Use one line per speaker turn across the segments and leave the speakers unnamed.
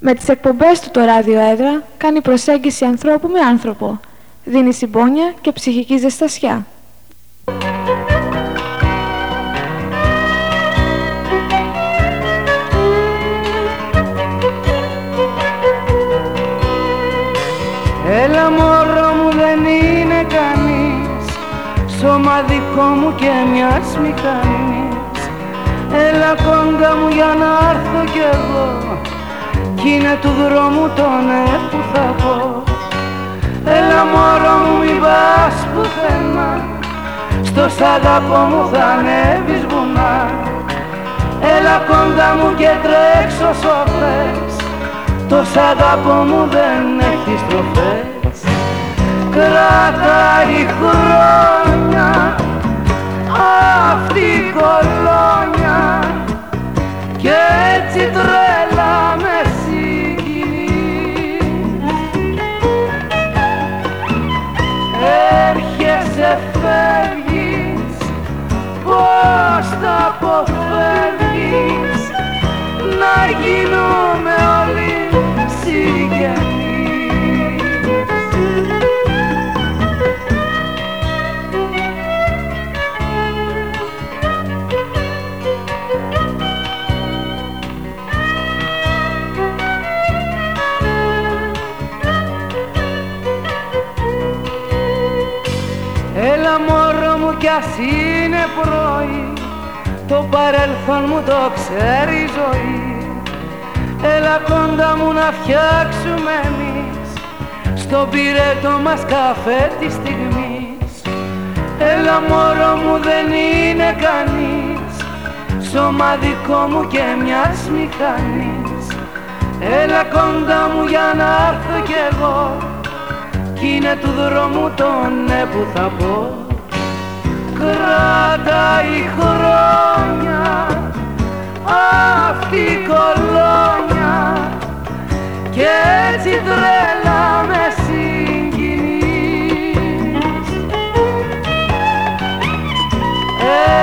Με τις εκπομπές του το ράδιο έδρα κάνει προσέγγιση ανθρώπου με άνθρωπο. Δίνει συμπόνια και ψυχική ζεστασιά.
Έλα μωρό μου δεν είναι κανείς Σώμα δικό μου και μιας μηχανής Έλα κοντά μου για να έρθω κι εγώ Κι είναι του δρόμου το ναι που θα πω Έλα μωρό μου μη πας πουθενά. Στο σ' αγαπώ μου θα ανέβεις βουνά. Έλα κοντά μου και τρέξω σοφές. Το σ' αγαπώ μου δεν έχει στροφές. Κρατάει χρόνια αυτή η κολόνια. Και έτσι τρέλα Έρχεσαι φεύγεις πως τα αποφεύγεις να γίνουμε όλοι κι ας είναι πρωί Το παρελθόν μου το ξέρει η ζωή. Έλα κοντά μου να φτιάξουμε εμείς Στο πυρέτο μας καφέ της στιγμής. Έλα μωρό μου δεν είναι κανείς Σώμα δικό μου και μιας μηχανής. Έλα κοντά μου για να έρθω κι εγώ Κι είναι του δρόμου το ναι που θα πω Κρατάει χρόνια αυτή η κολόνια. Και έτσι τρέλα με συγκινείς.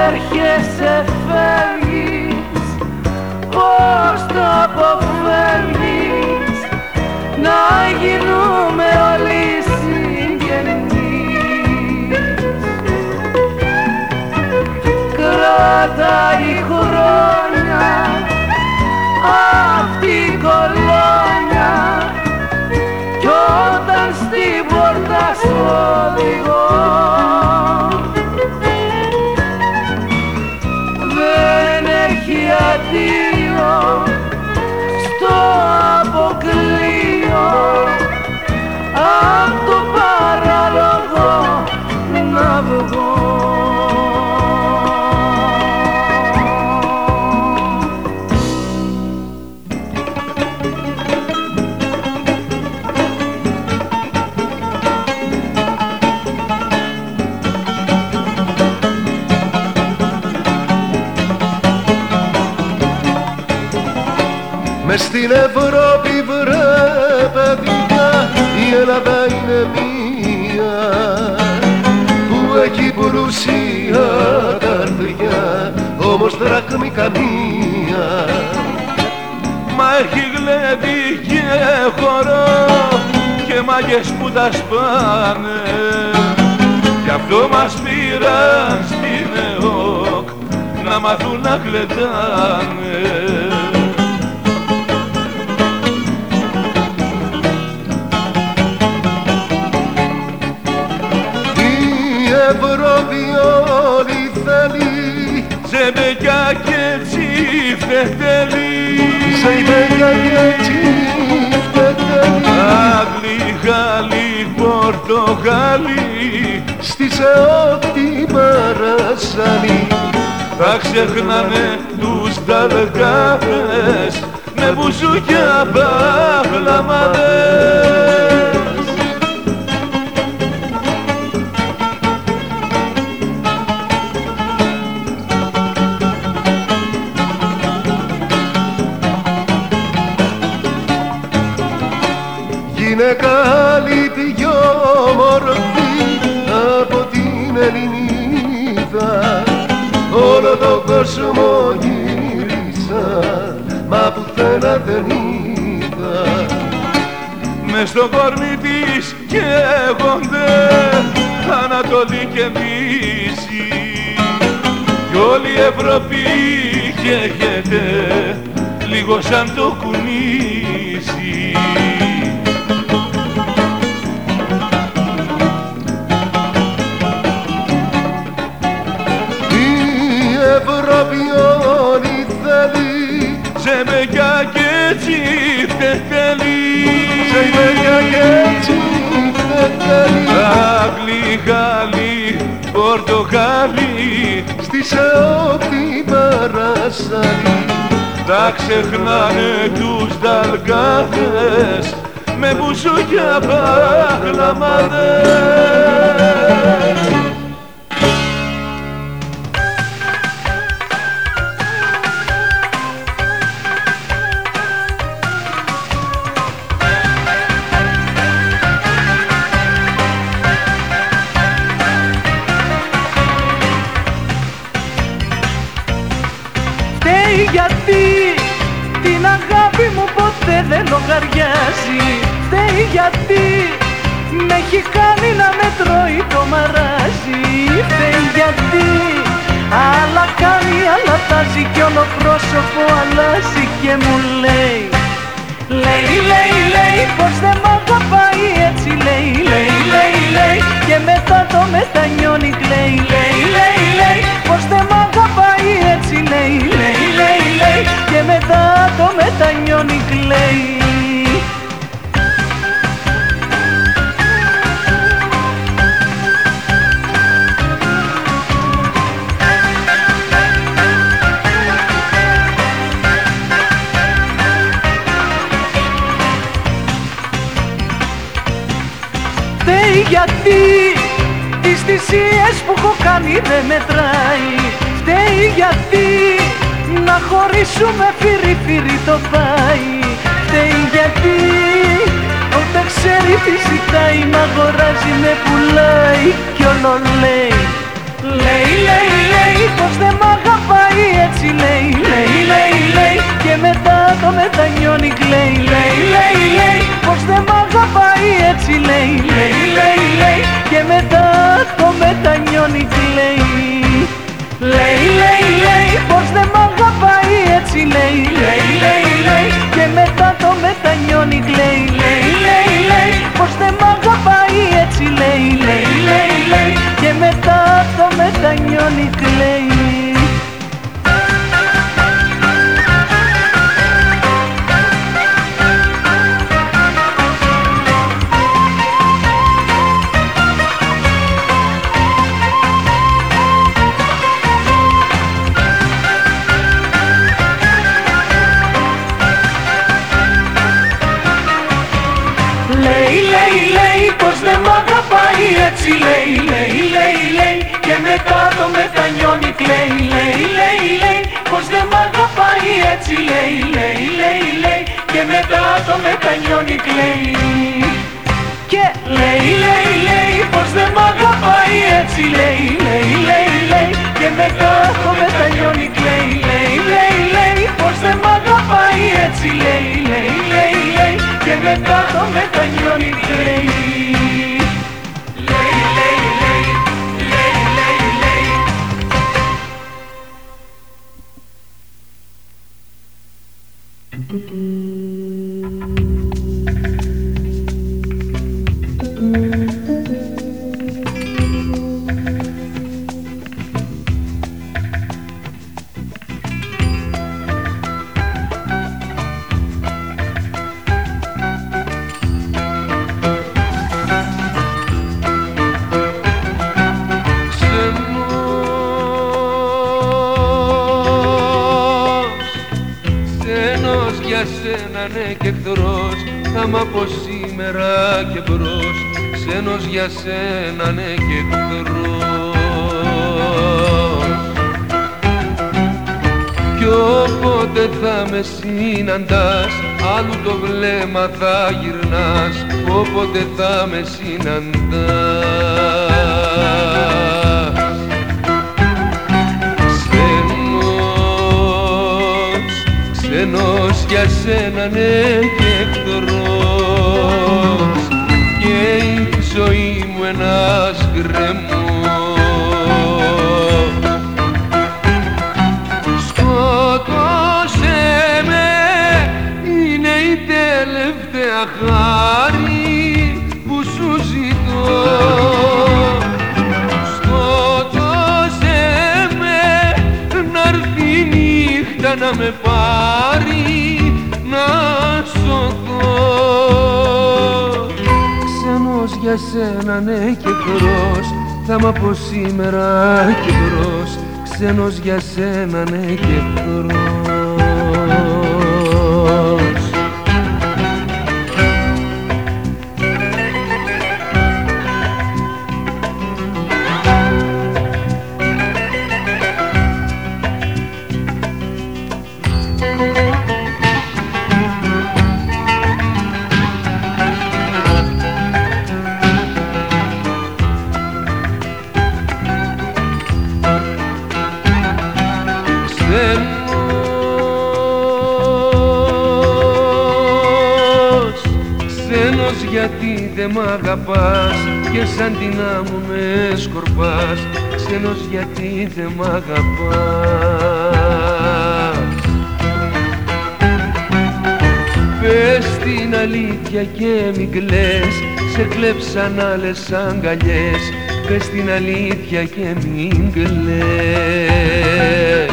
Έρχεσαι φεύγεις πως το αποφεύγεις να γίνουμε Κρατάει χρόνια αυτή η κολόνια. Κι όταν στην πόρτα σου έχει
πλούσια καρδιά όμως δράκμη καμία.
Μα έχει γλέντι και χορό και μάγες που τα σπάνε. Γι' αυτό μας πήραν στην ΕΟΚ να μάθουν να κλετάνε
η θέλει
Ζεμπεκιά και τσιφτετέλη
Ζεϊμέγια και τσιφτετέλη
Άγγλοι, Γάλλοι, Πορτογάλοι
Στις ΕΟΚ την παρασάλη
θα ξεχνάνε τους δαλκάδες με μπουζούκια παγλαμάδες
τον κόσμο γύρισα μα πουθενά δεν είδα
νύχτα
Μες στο κορμί της καίγονται Ανατολή και Δύση κι όλη η Ευρώπη καίγεται λίγο σαν το κουνήσι τσιφτετέλη Αγγλί, Γάλλοι, Πορτογάλοι
Στη Σεώτη παρασάλη
θα ξεχνάνε τους δαλκάδες με μπουζούκια παγλαμάδες
πρόσωπο αλλάζει και μου λέει. Λέει, λέει, λέει πως δεν μ' αγαπάει έτσι λέει. Λέει, λέει, λέει και μετά το μετανιώνει Λέει, λέει, λέει, λέει πως δεν μ' αγαπάει έτσι λέει. Λέει, λέει, λέει και μετά το μετανιώνει κλαίει γιατί τις θυσίες που έχω κάνει δεν μετράει. Φταίει γιατί να χωρίσουμε φύρι φύρι το πάει Φταίει γιατί όταν ξέρει τι ζητάει Μ' αγοράζει με πουλάει. Κι όλο λέει Λέει, λέει, λέει πως δεν μ' αγαπάει έτσι λέει. Λέει, λέει, λέει και μετά το μετανιώνει κλαίει Λέει, λέει, λέει πως δεν μ' αγαπάει έτσι λέει. Λέει, λέει, λέει και μετά το μετανιώνει κλαίει Λέει, λέει, λέει πως δεν μ' αγαπάει έτσι λέει Λέει, λέει, λέει. Και μετά το μετανιώνει κλαίει Λέει, λέει, λέει. Πως δεν μ' αγαπάει έτσι λέει Λέει, λέει, λέει. Και μετά το μετανιώνει κλαίει έτσι λέει, λέει, λέει, λέει Και μετά το μετανιώνει κλαίει, λέει, λέει, λέει Πως δεν μ' αγαπάει έτσι λέει, λέει, λέει, λέει Και μετά το μετανιώνει κλαίει και λέει, λέει, λέει πως δεν μ' αγαπάει έτσι λέει, λέει, λέει, λέει και μετά το μετανιώνει κλαίει, λέει, λέει, λέει πως δεν μ' αγαπάει έτσι λέει, λέει, λέει, λέει και μετά το μετανιώνει κλαίει
βλέμμα θα γυρνάς όποτε θα με συναντάς. Ξένος, ξένος για σένα ναι και εχθρός. Και η ζωή μου ένας γκρεμός χάρη που σου ζητώ. Σκότωσε με να'ρθει η νύχτα να με πάρει να σωθώ. Ξένος για σένα ναι και εχθρός θα μ' από σήμερα και μπρος Ξένος για σένα ναι και εχθρός Ξένος, ξένος γιατί δεν μ' αγαπάς και σαν την άμμο με σκορπάς. Ξένος γιατί δεν μ' αγαπάς. Πες την αλήθεια και μην κλαις Σε κλέψαν άλλες αγκαλιές. Πες την αλήθεια και μην κλαις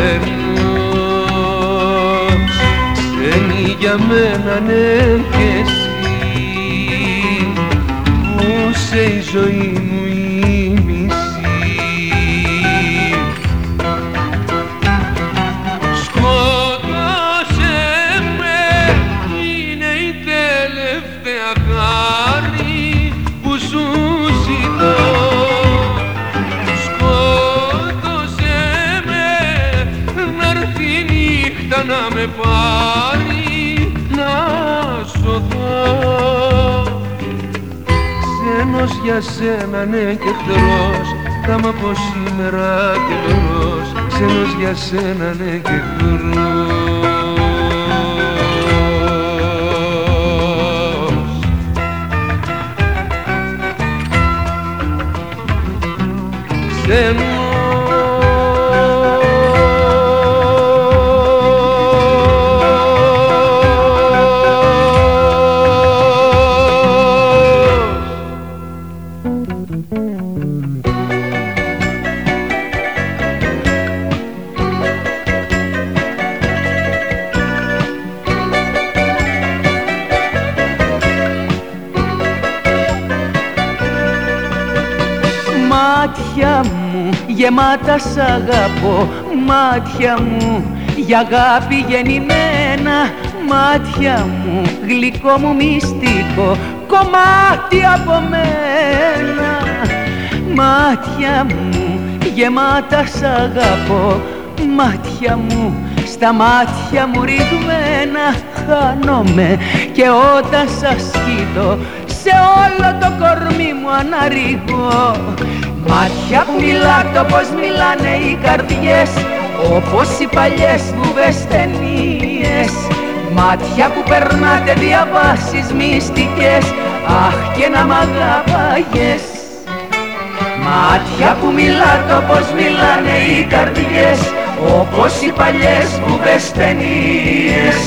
Ξένος, ξένη για μένα ναι και εσύ Που σε η ζωή μου για σένα ναι και εχθρός θα μ' από σήμερα και μπρος Ξένος για σένα ναι και εχθρός
μου γεμάτα σ' αγαπώ Μάτια μου. Για αγάπη γεννημένα Μάτια μου. Γλυκό μου μυστικό Κομμάτι από μένα. Μάτια μου γεμάτα σ' αγαπώ. Μάτια μου στα μάτια μου ρηγμένα Χάνομαι. Και όταν σας κοιτώ σε όλο το κορμί μου αναρριγώ Μάτια που μιλάτε όπως μιλάνε οι καρδιές Όπως οι παλιές βουβές ταινίες Μάτια που περνάτε διαβάσεις μυστικές Αχ και να μ' αγαπάγες. Μάτια που μιλάτε όπως μιλάνε οι καρδιές Όπως οι παλιές βουβές ταινίες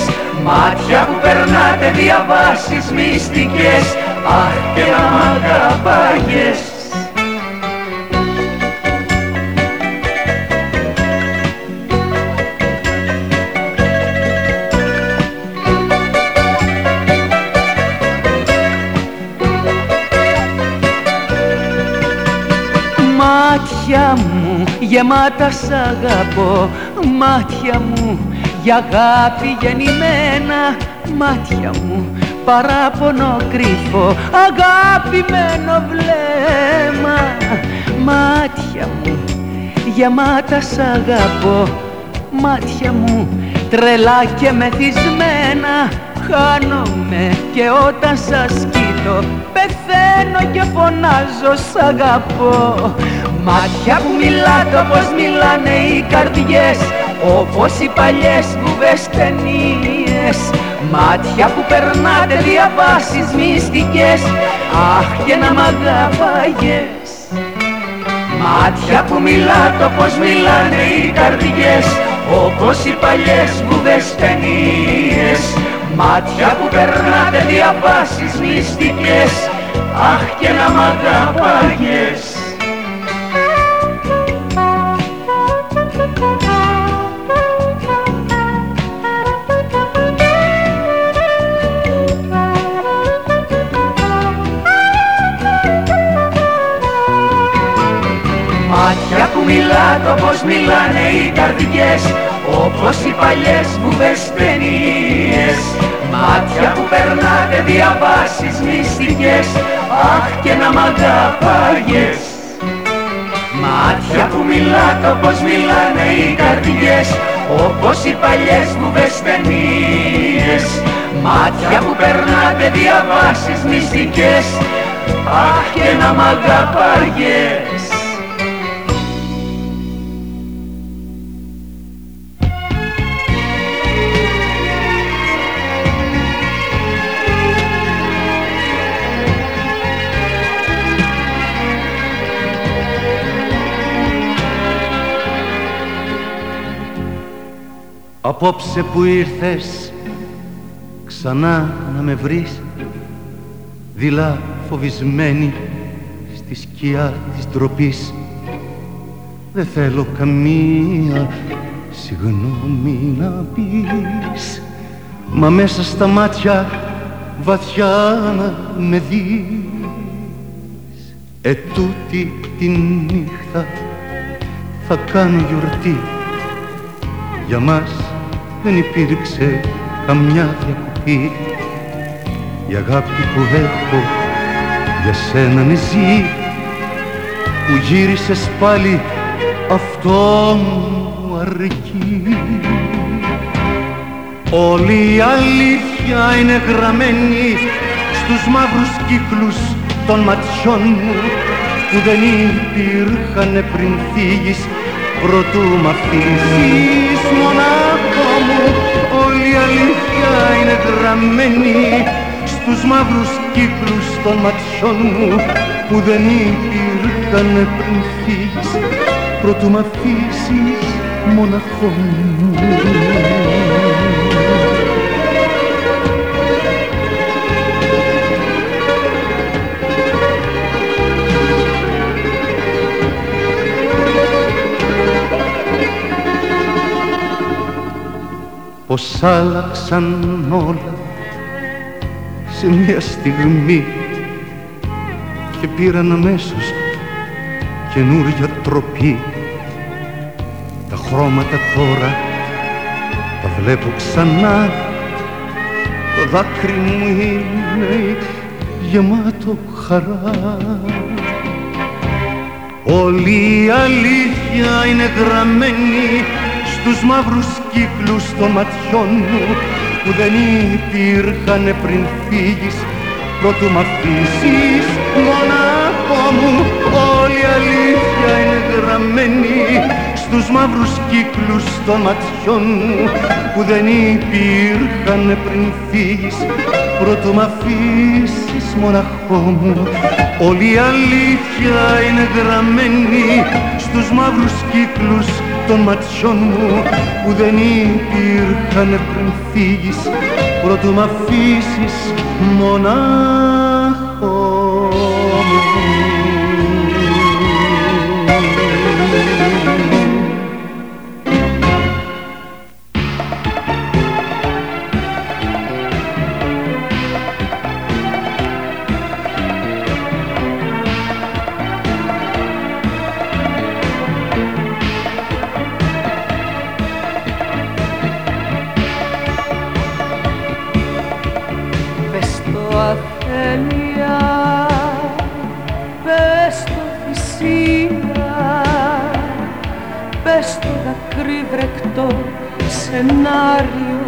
Μάτια που περνάτε διαβάσεις μυστικές Αχ και να μ' αγαπάγες γεμάτα σ' αγαπώ. Μάτια μου για αγάπη γεννημένα. Μάτια μου παράπονο κρύφο Αγάπημένο βλέμμα. Μάτια μου γεμάτα σ' αγαπώ. Μάτια μου τρελά και μεθυσμένα. Χάνομαι και όταν σας κοιτώ Πεθαίνω και φωνάζω σ' αγαπώ Μάτια που μιλάτε όπως μιλάνε οι καρδιές όπως οι παλιές βουβές ταινίες. Μάτια που περνάτε διαβάσεις μυστικές Αχ και να μ' αγαπάγες. Μάτια που μιλάτε όπως μιλάνε οι καρδιές Όπως οι παλιές βουβές ταινίες. Μάτια που περνάτε διαβάσεις μυστικές Αχ και να μ' αγαπάγες Μάτια που μιλάτε όπως μιλάνε οι καρδιές. Όπως οι παλιές βουβές ταινίες. Μάτια που περνάτε διαβάσεις μυστικές. Αχ και να μ' αγαπάγες. Μάτια που μιλάτε όπως μιλάνε οι καρδιές. Όπως οι παλιές βουβές ταινίες. Μάτια που περνάτε διαβάσεις μυστικές. Αχ και να μ' αγαπάγες
Απόψε που ήρθες ξανά να με βρεις. Δειλά φοβισμένη στη σκιά της ντροπής. Δεν θέλω καμία συγγνώμη να πεις. Μα μέσα στα μάτια βαθιά να με δεις. Ετούτη τη νύχτα θα κάνω γιορτή για μας δεν υπήρξε καμιά διακοπή. Η αγάπη που έχω για σένα με ζει που γύρισες πάλι αυτό μου αρκεί. Όλη η αλήθεια είναι γραμμένη στους μαύρους κύκλους των ματιών μου που δεν υπήρχαν πριν φύγεις προτού μ' αφήσεις μονάχο μου όλη η αλήθεια είναι γραμμένη στους μαύρους κύκλους των ματιών μου που δεν υπήρχαν πριν φύγεις προτού μ' αφήσεις μοναχό μου πως άλλαξαν όλα σε μια στιγμή και πήραν αμέσως καινούρια τροπή. Τα χρώματα τώρα τα βλέπω ξανά. Το δάκρυ μου είναι γεμάτο χαρά. Όλη η αλήθεια είναι γραμμένη στους μαύρους κύκλους των ματιών μου που δεν υπήρχαν πριν φύγεις πρώτου μ' αφήσεις μονάχο μου. Όλη η αλήθεια είναι γραμμένη στους μαύρους κύκλους των ματιών μου που δεν υπήρχαν πριν φύγεις πρώτου μ' αφήσεις μοναχό μου. Όλη η αλήθεια είναι γραμμένη στους μαύρους κύκλους των ματιών μου που δεν υπήρχαν πριν φύγεις πρώτου μ' αφήσεις μονάχο
σενάριο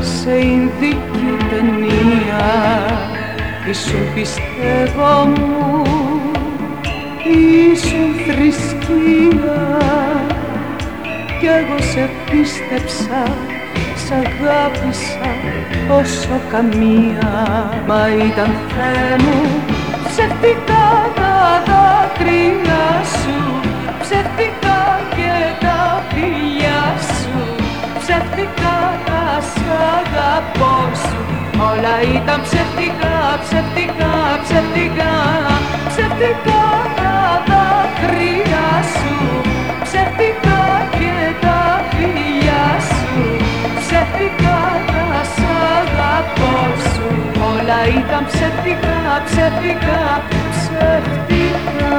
σε ινδική ταινία. Ήσουν πιστεύω μου, ήσουν θρησκεία. Κι εγώ σε πίστεψα Σ' αγάπησα όσο καμία. Μα ήταν Θεέ μου ψευτικά τα δάκρυα σου Ψευτικά και τα φιλιά σου Ψευτικά τα σ' αγαπώ σου. Όλα ήταν ψευτικά, ψευτικά, ψευτικά Ψευτικά τα δάκρυα σου Ψευτικά Ψευτικά τα σ' αγαπώ σου Όλα ήταν ψευτικά, ψευτικά, ψευτικά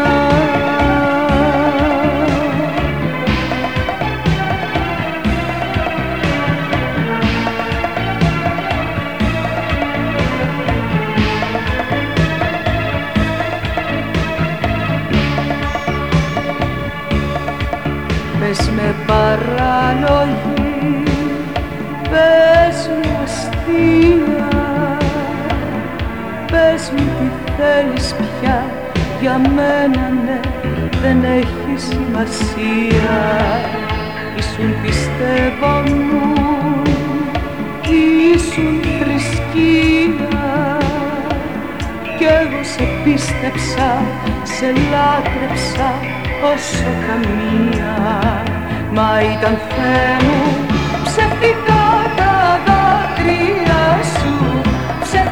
Πες με παράλογη, πες μου αστεία Πες μου τι θέλεις πια, για μένα ναι, δεν έχει σημασία. Ήσουν πιστεύω μου, ήσουν θρησκεία. Κι εγώ σε πίστεψα, σε λάτρεψα όσο καμία. Μα ήταν Θεέ μου ψευτικά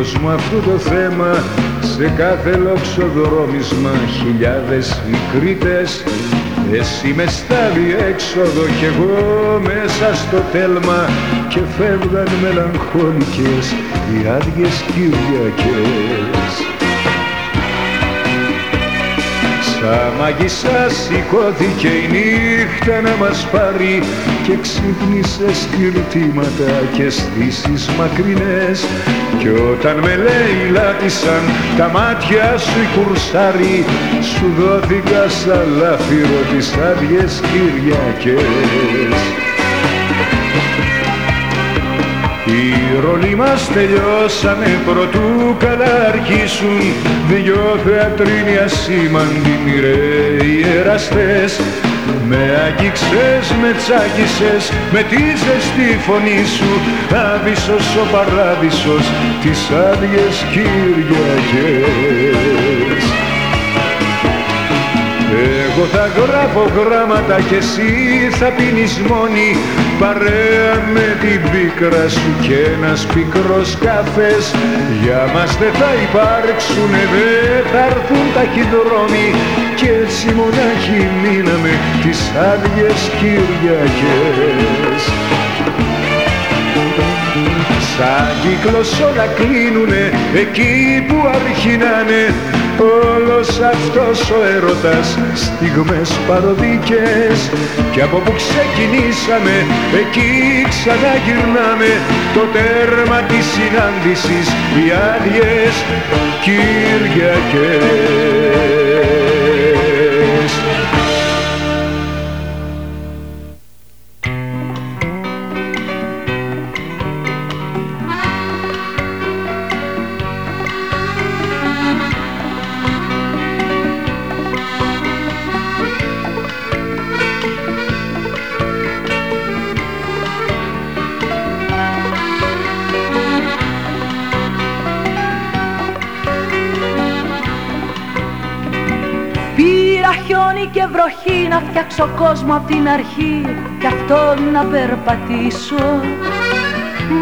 παράλογη του κόσμου αυτό το θέμα Σε κάθε λοξοδρόμισμα χιλιάδες μικρίτες. Εσύ με στάλει έξοδο κι εγώ μέσα στο τέλμα Και φεύγαν μελαγχολικές οι άδειες Κυριακές Σαν μαγισσά σηκώθηκε η νύχτα να μας πάρει και ξύπνησε σκυρτήματα και στήσεις μακρινές. Κι όταν με λέει λάτισαν τα μάτια σου οι κουρσάρι σου δόθηκα σαν λάφυρο τις άδειες Κυριακές οι ρόλοι μας τελειώσανε προτού καλά αρχίσουν Δυο θεατρίνοι ασήμαντοι μοιραίοι εραστές. Με αγγίξες, με τσάκισες, με τη ζεστή φωνή σου. Άβυσσος ο παράδεισος, τις άδειες Κυριακές εγώ θα γράφω γράμματα και εσύ θα πίνεις μόνη. Παρέα με την πίκρα σου και ένας πικρός καφές. Για μας δεν θα υπάρξουνε, δεν θα έρθουν ταχυδρόμοι Κι έτσι μονάχοι μείναμε τις άδειες Κυριακές. Σαν κύκλος όλα κλείνουνε εκεί που αρχινάνε Όλος αυτός ο έρωτας στιγμές παροδίκες. Κι από που ξεκινήσαμε εκεί ξαναγυρνάμε. Το τέρμα της συνάντησης οι άδειες Κυριακές
και βροχή να φτιάξω κόσμο απ' την αρχή κι αυτό να περπατήσω.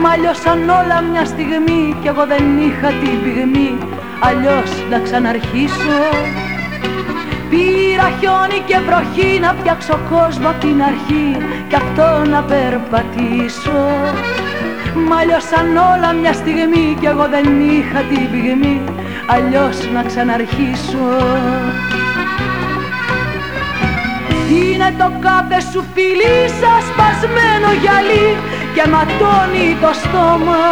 Μ' αλλιώσαν όλα μια στιγμή κι εγώ δεν είχα την πυγμή αλλιώς να ξαναρχίσω. Πήρα χιόνι και βροχή να φτιάξω κόσμο απ' την αρχή κι αυτό να περπατήσω. Μ' αλλιώσαν όλα μια στιγμή κι εγώ δεν είχα την πυγμή αλλιώς να ξαναρχίσω είναι το κάθε σου φιλί σας σπασμένο γυαλί και ματώνει το στόμα.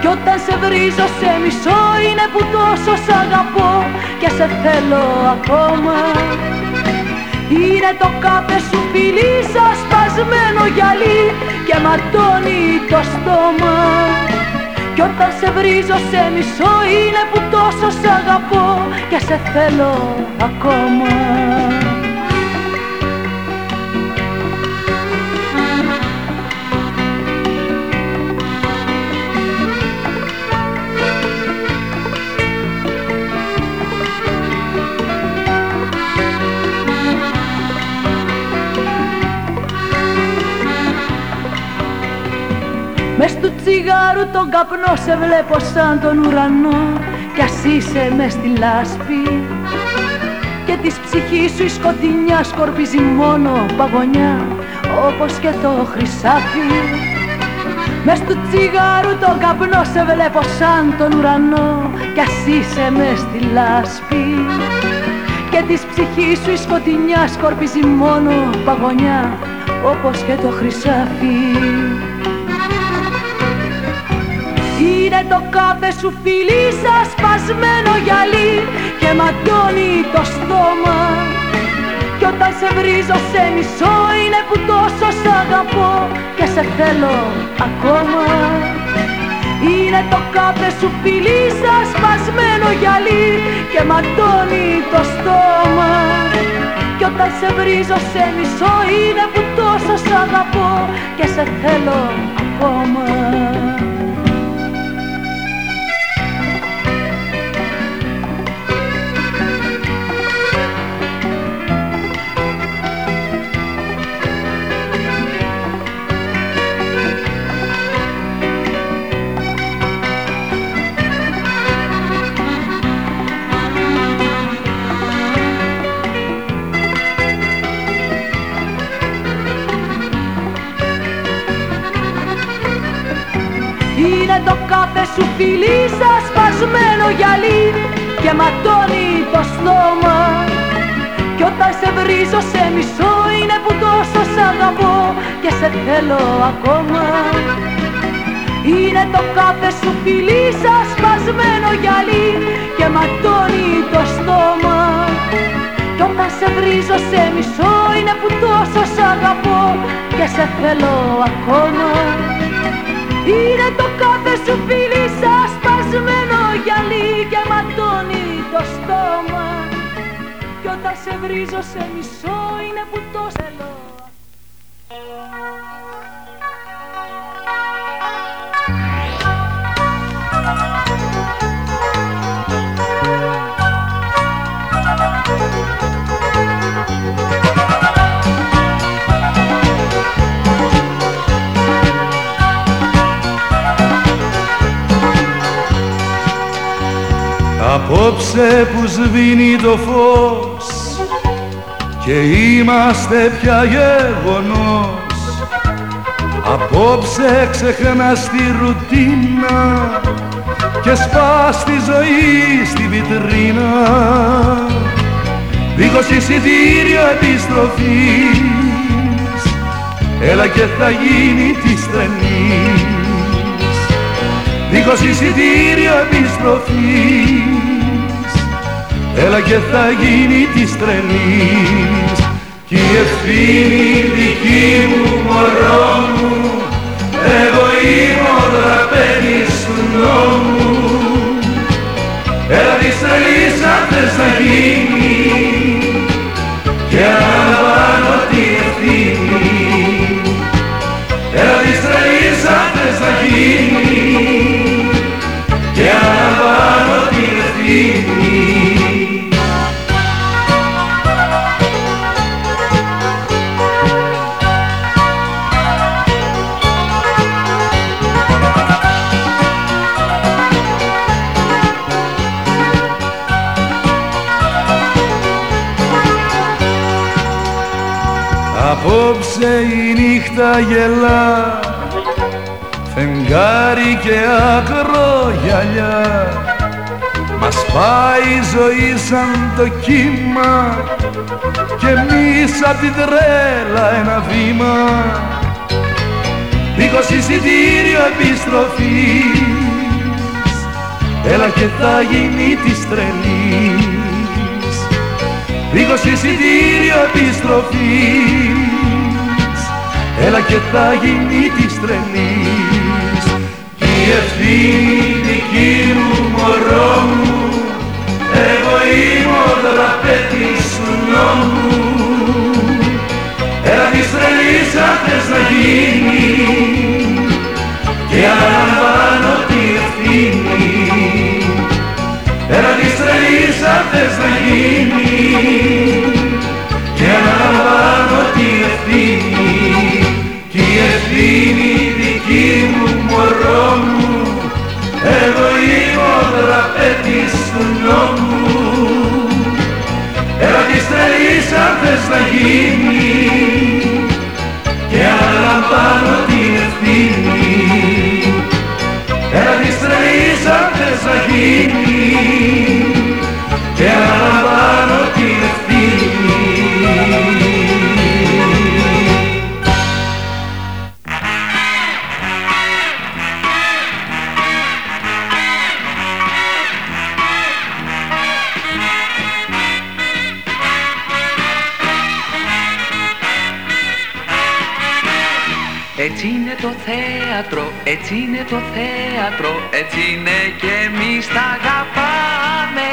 Κι όταν σε βρίζω σε μισό είναι που τόσο σ' αγαπώ και σε θέλω ακόμα. Είναι το κάθε σου φιλί σας σπασμένο γυαλί και ματώνει το στόμα. Κι όταν σε βρίζω σε μισό είναι που τόσο σ' αγαπώ και σε θέλω ακόμα τσιγάρου τον καπνό σε βλέπω σαν τον ουρανό Κι ας είσαι μες στη λάσπη. Και της ψυχής σου η σκοτεινιά σκορπίζει μόνο παγωνιά Όπως και το χρυσάφι. Μες του τσιγάρου τον καπνό σε βλέπω σαν τον ουρανό Κι ας είσαι μες στη λάσπη. Και της ψυχής σου η σκοτεινιά σκορπίζει μόνο παγωνιά όπως και το χρυσάφι Είναι το κάθε σου φιλί σας σπασμένο γυαλί και ματώνει το στόμα. Κι όταν σε βρίζω σε μισό είναι που τόσο σ' αγαπώ και σε θέλω ακόμα. Είναι το κάθε σου φιλί σας σπασμένο γυαλί και ματώνει το στόμα. Κι όταν σε βρίζω σε μισό είναι που τόσο σ' αγαπώ και σε θέλω ακόμα φιλί σας σπασμένο γυαλί και ματώνει το στόμα. Κι όταν σε βρίζω σε μισό είναι που τόσο σ' αγαπώ και σε θέλω ακόμα. Είναι το κάθε σου φιλί σας σπασμένο γυαλί και ματώνει το στόμα. Κι όταν σε βρίζω σε μισό είναι που τόσο σ' αγαπώ και σε θέλω ακόμα είναι το κάθε σου φίλι σας σπασμένο γυαλί και ματώνει το στόμα. Κι όταν σε βρίζω σε μισό είναι που το θέλω
Απόψε που σβήνει το φως και είμαστε πια γεγονός. Απόψε ξεχνάς τη ρουτίνα και σπάς τη ζωή στη βιτρίνα. Δίχως εισιτήριο επιστροφής έλα και θα γίνει της τρελής δίχως εισιτήριο επιστροφής έλα και θα γίνει της τρελής κι η ευθύνη δική μου μωρό μου εγώ είμαι ο δραπένης του νόμου. Έλα της τρελής αν θες να γίνει και αναλαμβάνω την ευθύνη. Έλα της τρελής αν θες να γίνει
Απόψε η νύχτα γελά. Φεγγάρι και ακρογιαλιά Μας πάει η ζωή σαν το κύμα. Και εμείς απ' την τρέλα ένα βήμα. Δίχως εισιτήριο επιστροφής. Έλα και θα γίνει της τρελής. Δίχως εισιτήριο επιστροφής Έλα και θα γίνει της τρελής Κι η ευθύνη δική μου μωρό μου. Εγώ είμαι ο δραπέτης του νόμου. Έλα της τρελής αν θες να γίνει Και αναλαμβάνω τη ευθύνη. Έλα της τρελής αν θες να γίνει Και αναλαμβάνω η ευθύνη δική μου μωρό μου. Εγώ είμαι ο δραπέτης του νόμου. Έλα της τρελής αν θες να γίνει Και αναλαμβάνω την ευθύνη. Έλα της τρελής αν θες να γίνει
το θέατρο, έτσι είναι και εμείς τα αγαπάμε.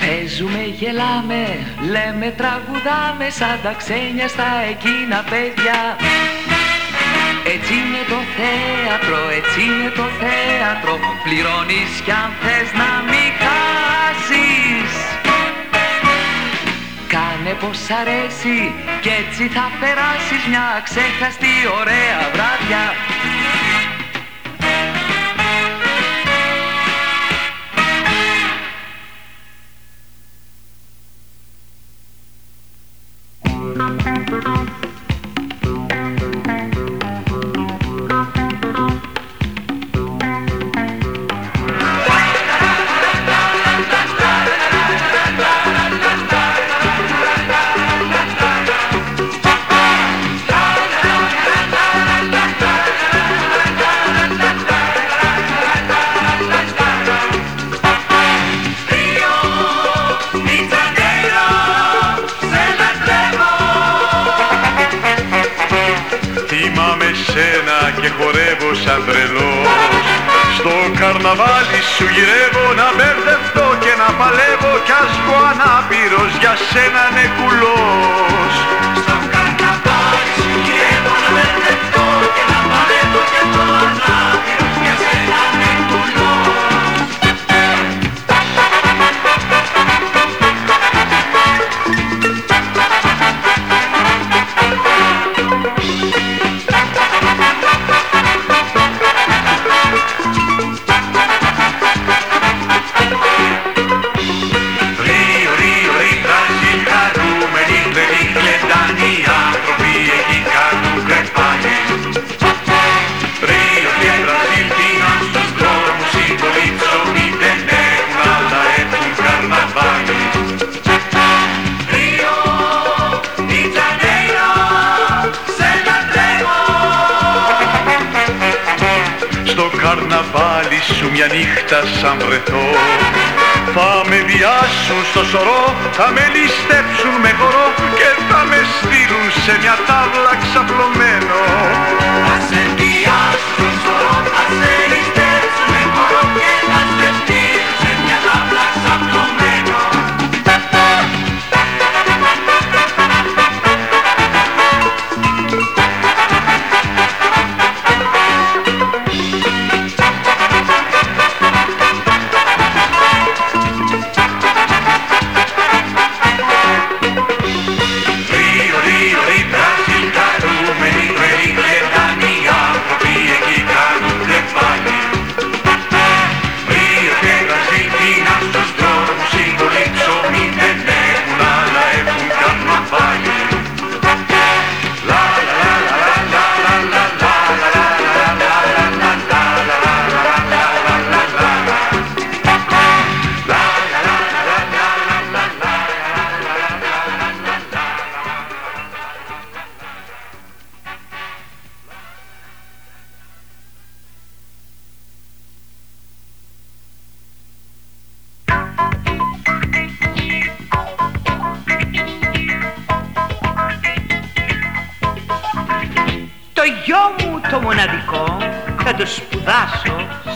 Παίζουμε, γελάμε, λέμε, τραγουδάμε σαν τα ξένια στα εκείνα παιδιά. Έτσι είναι το θέατρο, έτσι είναι το θέατρο, πληρώνεις κι αν θες να μην Κάνε πως σ' αρέσει. Κι έτσι θα περάσεις μια ξέχαστη ωραία βράδια
σου γυρεύω να μπερδευτώ και να παλεύω Κι ας πω ανάπηρος για σένα είναι θα με ληστέψουν με χορό Και θα με στείλουν σε μια τάβλα ξαπλωμένο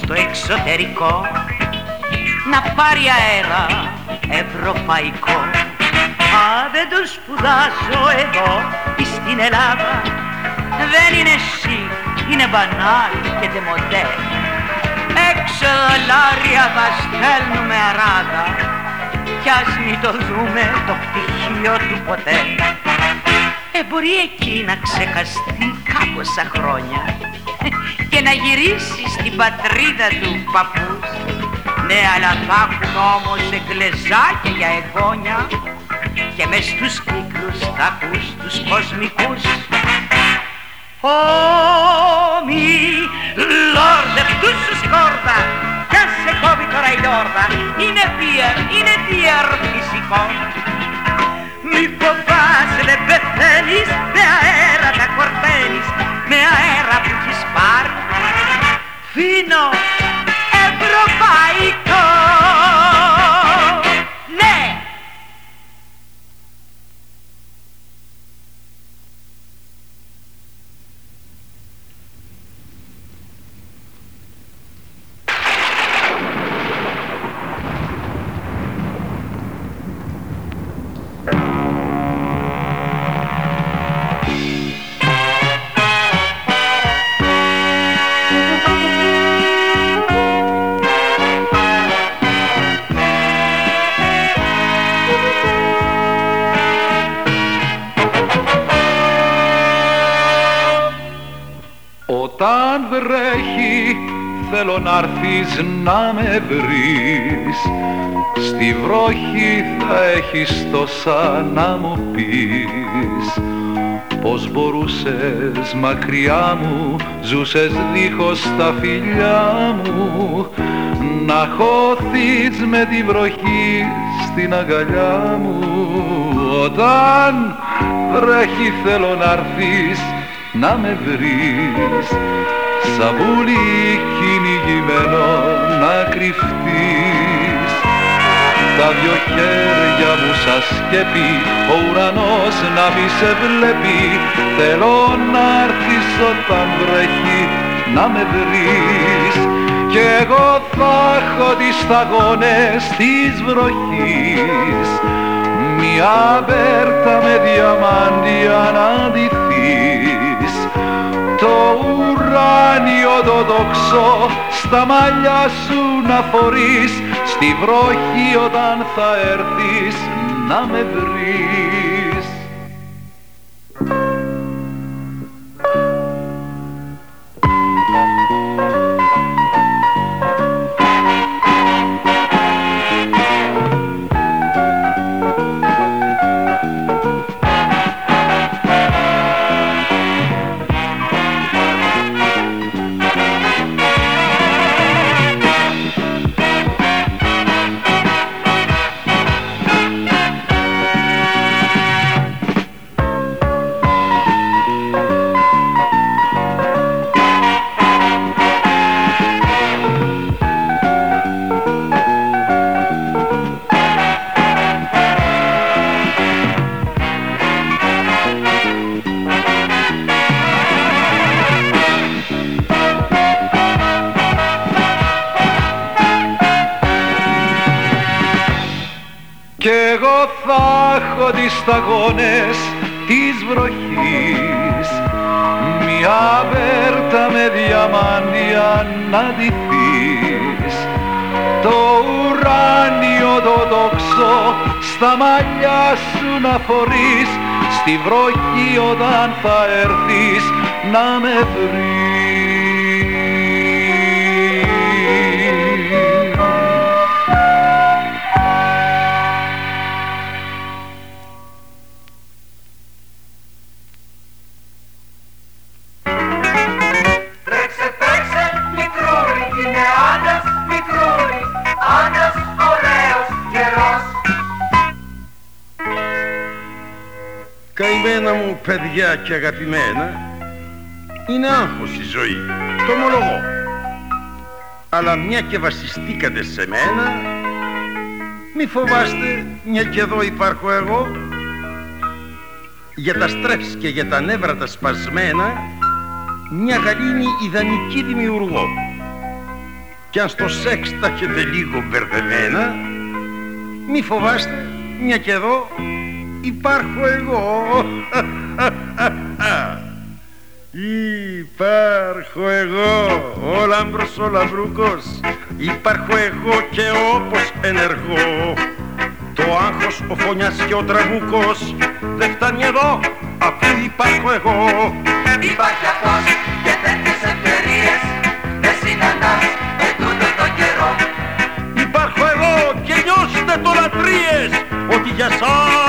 στο
εξωτερικό. Να πάρει αέρα ευρωπαϊκό. Α, δεν το σπουδάσω εδώ στην Ελλάδα. Δεν είναι εσύ, είναι μπανάλ και τεμοντέ. Έξω δολάρια θα στέλνουμε αράδα. Κι ας μην το δούμε το πτυχίο του ποτέ. Ε, μπορεί εκεί να ξεχαστεί κάμποσα χρόνια και να γυρίσεις στην πατρίδα του παππούς. Ναι, αλλά θα έχουν όμως εγκλεζάκια για εγγόνια και μες στους κύκλους θα ακούς τους κοσμικούς. Όμοι, λόρδε, αυτούς σου σκόρδα κι αν σε κόβει τώρα η λόρδα. Είναι βία, είναι βία φυσικό μη φοβάσαι δεν πεθαίνεις Με αέρα τα κορταίνεις Με αέρα που έχεις πάρει Φίνο ευρωπαϊκό
βρέχει θέλω να να με βρεις. Στη βροχή θα έχεις τόσα να μου πεις. Πώς μπορούσες μακριά μου, ζούσες δίχως τα φιλιά μου. Να χώθεις με τη βροχή στην αγκαλιά μου. Όταν βρέχει θέλω να να με βρεις σαβούλι κυνηγημένο να κρυφτείς. Τα δυο χέρια μου σαν σκέπη ο ουρανός να μη σε βλέπει. Θέλω να έρθεις όταν βρέχει να με βρεις. Κι εγώ θα έχω τις σταγόνες της βροχής. Μια βέρτα με διαμάντια να ντυθείς το ουράνιο το δόξο στα μαλλιά σου να φορείς στη βροχή όταν θα έρθεις να με βρεις στα μαλλιά σου να φορείς στη βροχή όταν θα έρθεις να με βρεις
μου παιδιά και αγαπημένα Είναι άγχος η ζωή. Το ομολογώ. Αλλά μια και βασιστήκατε σε μένα Μη φοβάστε μια και εδώ υπάρχω εγώ. Για τα στρέφς και για τα νεύρα τα σπασμένα μια γαλήνη ιδανική δημιουργώ. Κι αν στο σεξ τα έχετε λίγο μπερδεμένα μη φοβάστε μια και εδώ υπάρχω εγώ. Υπάρχω εγώ, ο λάμπρος ο λαμπρούκος. Υπάρχω εγώ και όπως ενεργώ Το άγχος, ο φωνιάς και ο τραγούκος. Δεν φτάνει εδώ, αφού υπάρχω εγώ.
Υπάρχει αυτός και τέτοιες ευκαιρίες. Δεν συναντάς με τούτο το καιρό.
Υπάρχω εγώ και νιώστε το λατρείες. Ότι για σας